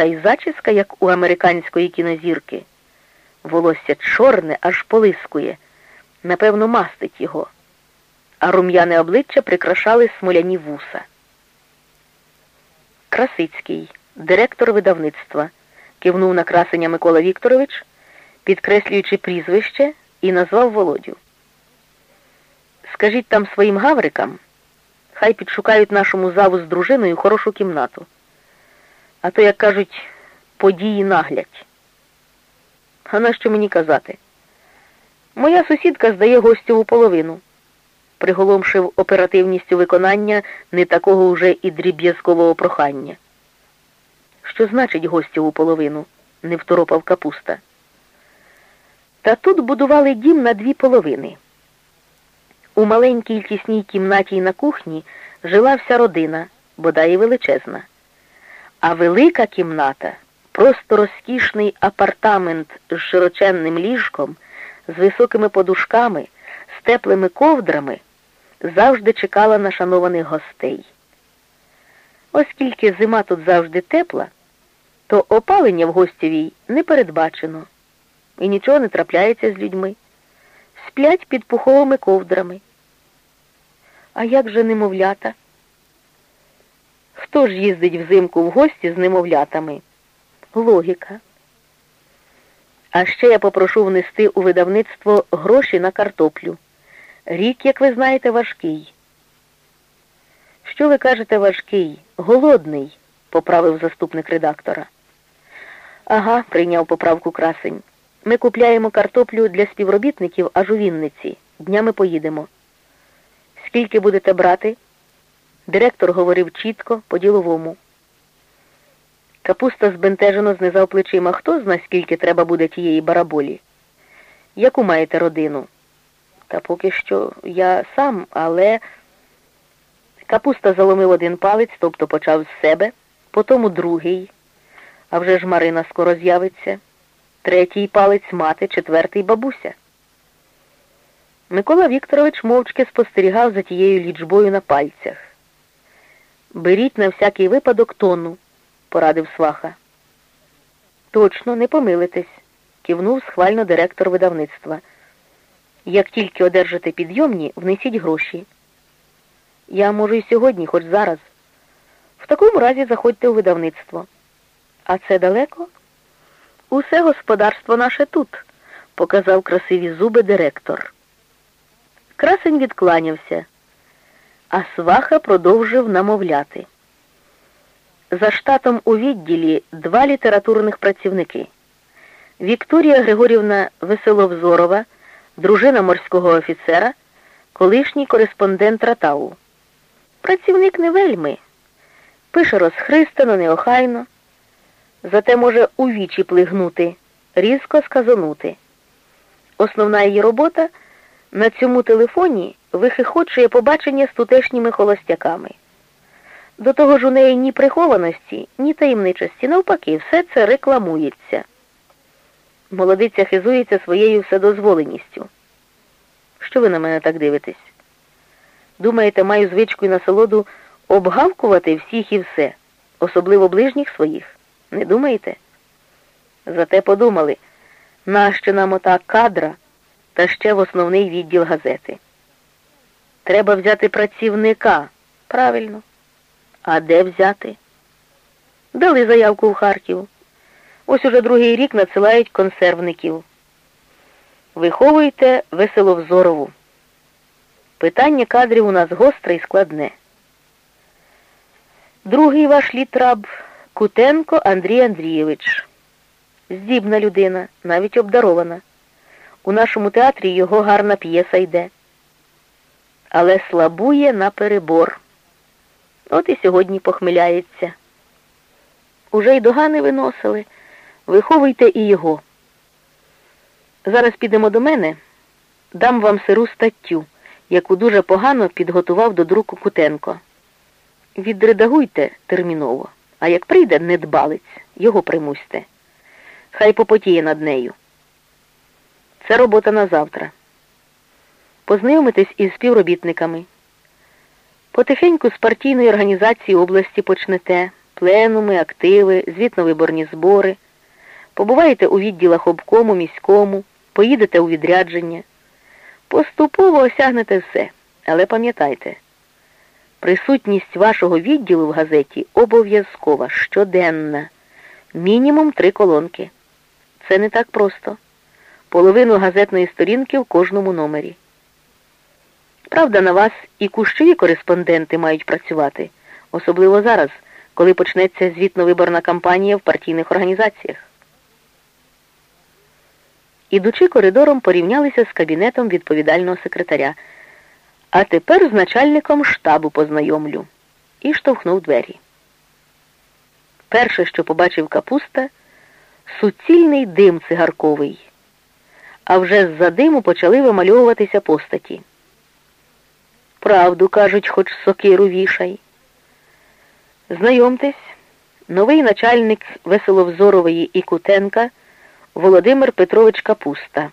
та й зачіска, як у американської кінозірки. Волосся чорне, аж полискує, напевно, мастить його, а рум'яне обличчя прикрашали смоляні вуса. Красицький, директор видавництва, кивнув на красення Микола Вікторович, підкреслюючи прізвище, і назвав Володю. Скажіть там своїм гаврикам, хай підшукають нашому заву з дружиною хорошу кімнату. А то, як кажуть, події наглядь. А на що мені казати? Моя сусідка здає гостєву половину, приголомшив оперативністю виконання не такого вже і дріб'язкового прохання. Що значить гостєву половину? не второпав капуста. Та тут будували дім на дві половини. У маленькій тісній кімнаті на кухні жила вся родина, бодай і величезна. А велика кімната, просто розкішний апартамент з широченним ліжком, з високими подушками, з теплими ковдрами, завжди чекала на шанованих гостей. Оскільки зима тут завжди тепла, то опалення в гостєвій не передбачено і нічого не трапляється з людьми. Сплять під пуховими ковдрами. А як же немовлята? Хто ж їздить взимку в гості з немовлятами? Логіка. А ще я попрошу внести у видавництво гроші на картоплю. Рік, як ви знаєте, важкий. Що ви кажете важкий? Голодний, поправив заступник редактора. Ага, прийняв поправку красень. Ми купляємо картоплю для співробітників аж у Вінниці. Днями поїдемо. Скільки будете брати? Директор говорив чітко, по-діловому. Капуста збентежено знизав плечима. Хто зна, скільки треба буде тієї бараболі? Яку маєте родину? Та поки що я сам, але капуста заломив один палець, тобто почав з себе, потім другий. А вже ж Марина скоро з'явиться. Третій палець мати, четвертий бабуся. Микола Вікторович мовчки спостерігав за тією лічбою на пальцях. Беріть на всякий випадок тонну, порадив сваха. Точно, не помилитесь, кивнув схвально директор видавництва. Як тільки одержите підйомні, внесіть гроші. Я можу і сьогодні, хоч зараз. В такому разі заходьте у видавництво. А це далеко? Усе господарство наше тут, показав красиві зуби директор. Красень відкланявся, а сваха продовжив намовляти. За штатом у відділі два літературних працівники. Вікторія Григорівна Веселовзорова, дружина морського офіцера, колишній кореспондент Ратау. Працівник не вельми. Пише розхристано, неохайно зате може у вічі плигнути, різко сказанути. Основна її робота на цьому телефоні вихихочує побачення з тутешніми холостяками. До того ж у неї ні прихованості, ні таємничості, навпаки, все це рекламується. Молодиця хизується своєю вседозволеністю. Що ви на мене так дивитесь? Думаєте, маю звичку і насолоду обгавкувати всіх і все, особливо ближніх своїх? Не думаєте? Зате подумали, нащо нам ота кадра та ще в основний відділ газети. Треба взяти працівника. Правильно. А де взяти? Дали заявку в Харків. Ось уже другий рік надсилають консервників. Виховуйте веселовзорову. Питання кадрів у нас гостре і складне. Другий ваш літраб Кутенко Андрій Андрійович. Здібна людина, навіть обдарована. У нашому театрі його гарна п'єса йде. Але слабує на перебор. От і сьогодні похмиляється. Уже й догани виносили. Виховуйте і його. Зараз підемо до мене, дам вам сиру статтю, яку дуже погано підготував до друку Кутенко. Відредагуйте терміново. А як прийде недбалець, його примусьте. Хай попотіє над нею. Це робота на завтра. Познайомитись із співробітниками. Потихеньку з партійної організації області почнете, пленуми, активи, звітно-виборні збори, побуваєте у відділах обкому, міському, поїдете у відрядження. Поступово осягнете все, але пам'ятайте, присутність вашого відділу в газеті обов'язкова, щоденна, мінімум три колонки. Це не так просто. Половину газетної сторінки в кожному номері. Правда, на вас і кущові кореспонденти мають працювати, особливо зараз, коли почнеться звітно-виборна кампанія в партійних організаціях. Ідучи коридором, порівнялися з кабінетом відповідального секретаря. А тепер з начальником штабу познайомлю. І штовхнув двері. Перше, що побачив капуста, суцільний дим цигарковий. А вже з-за диму почали вимальовуватися постаті. Правду, кажуть, хоч сокиру вішай. Знайомтесь, новий начальник Веселовзорової і Кутенка Володимир Петрович Капуста.